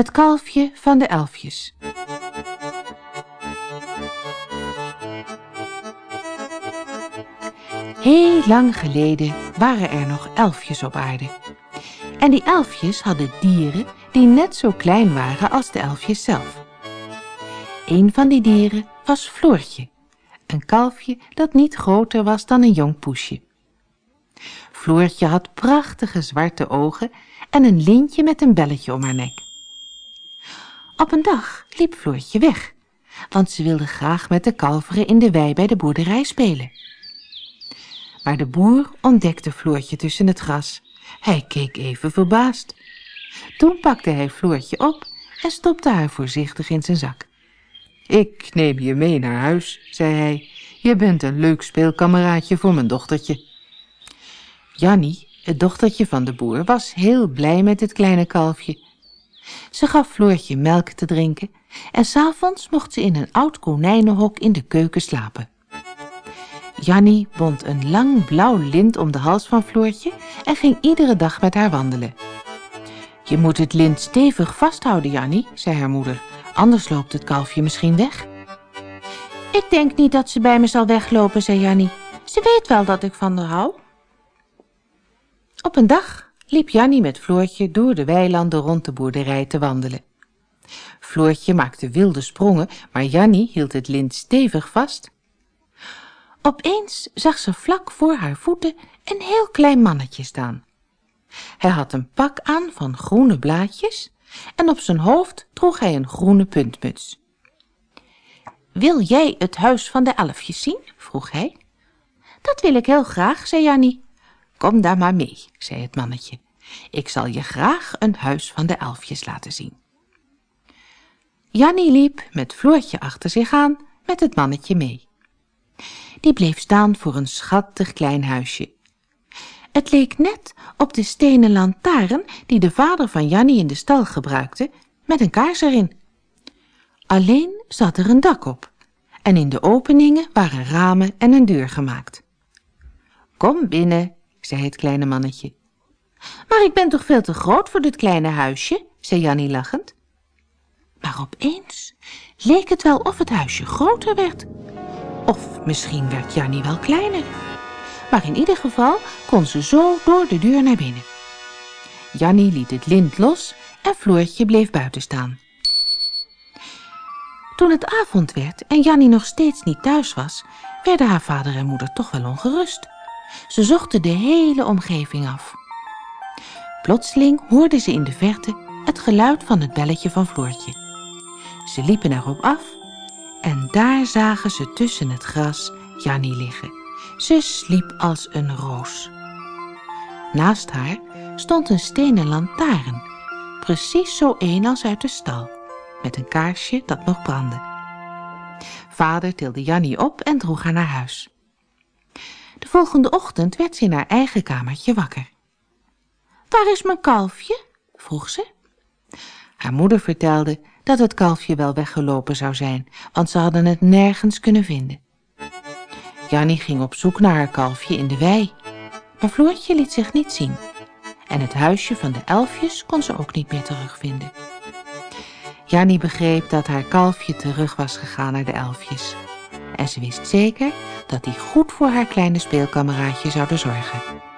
Het kalfje van de elfjes. Heel lang geleden waren er nog elfjes op aarde. En die elfjes hadden dieren die net zo klein waren als de elfjes zelf. Een van die dieren was Floortje, een kalfje dat niet groter was dan een jong poesje. Floortje had prachtige zwarte ogen en een lintje met een belletje om haar nek. Op een dag liep Floortje weg, want ze wilde graag met de kalveren in de wei bij de boerderij spelen. Maar de boer ontdekte Floortje tussen het gras. Hij keek even verbaasd. Toen pakte hij Floortje op en stopte haar voorzichtig in zijn zak. Ik neem je mee naar huis, zei hij. Je bent een leuk speelkameraadje voor mijn dochtertje. Jannie, het dochtertje van de boer, was heel blij met het kleine kalfje. Ze gaf Floortje melk te drinken en s'avonds mocht ze in een oud konijnenhok in de keuken slapen. Jannie bond een lang blauw lint om de hals van Floortje en ging iedere dag met haar wandelen. Je moet het lint stevig vasthouden, Jannie, zei haar moeder, anders loopt het kalfje misschien weg. Ik denk niet dat ze bij me zal weglopen, zei Jannie. Ze weet wel dat ik van haar hou. Op een dag liep Jannie met Floortje door de weilanden rond de boerderij te wandelen. Floortje maakte wilde sprongen, maar Jannie hield het lint stevig vast. Opeens zag ze vlak voor haar voeten een heel klein mannetje staan. Hij had een pak aan van groene blaadjes en op zijn hoofd droeg hij een groene puntmuts. Wil jij het huis van de elfjes zien? vroeg hij. Dat wil ik heel graag, zei Jannie. Kom daar maar mee, zei het mannetje. Ik zal je graag een huis van de elfjes laten zien. Jannie liep met Floortje achter zich aan met het mannetje mee. Die bleef staan voor een schattig klein huisje. Het leek net op de stenen lantaarn die de vader van Jannie in de stal gebruikte, met een kaars erin. Alleen zat er een dak op en in de openingen waren ramen en een deur gemaakt. Kom binnen, zei het kleine mannetje. Maar ik ben toch veel te groot voor dit kleine huisje, zei Jannie lachend. Maar opeens leek het wel of het huisje groter werd. Of misschien werd Jannie wel kleiner. Maar in ieder geval kon ze zo door de deur naar binnen. Jannie liet het lint los en Floortje bleef buiten staan. Toen het avond werd en Jannie nog steeds niet thuis was, werden haar vader en moeder toch wel ongerust. Ze zochten de hele omgeving af. Plotseling hoorden ze in de verte het geluid van het belletje van Floortje. Ze liepen erop af en daar zagen ze tussen het gras Jannie liggen. Ze sliep als een roos. Naast haar stond een stenen lantaarn, precies zo een als uit de stal, met een kaarsje dat nog brandde. Vader tilde Jannie op en droeg haar naar huis. De volgende ochtend werd ze in haar eigen kamertje wakker. Waar is mijn kalfje? vroeg ze. Haar moeder vertelde dat het kalfje wel weggelopen zou zijn, want ze hadden het nergens kunnen vinden. Jannie ging op zoek naar haar kalfje in de wei, maar Floortje liet zich niet zien. En het huisje van de elfjes kon ze ook niet meer terugvinden. Jannie begreep dat haar kalfje terug was gegaan naar de elfjes. En ze wist zeker dat die goed voor haar kleine speelkameraadje zouden zorgen.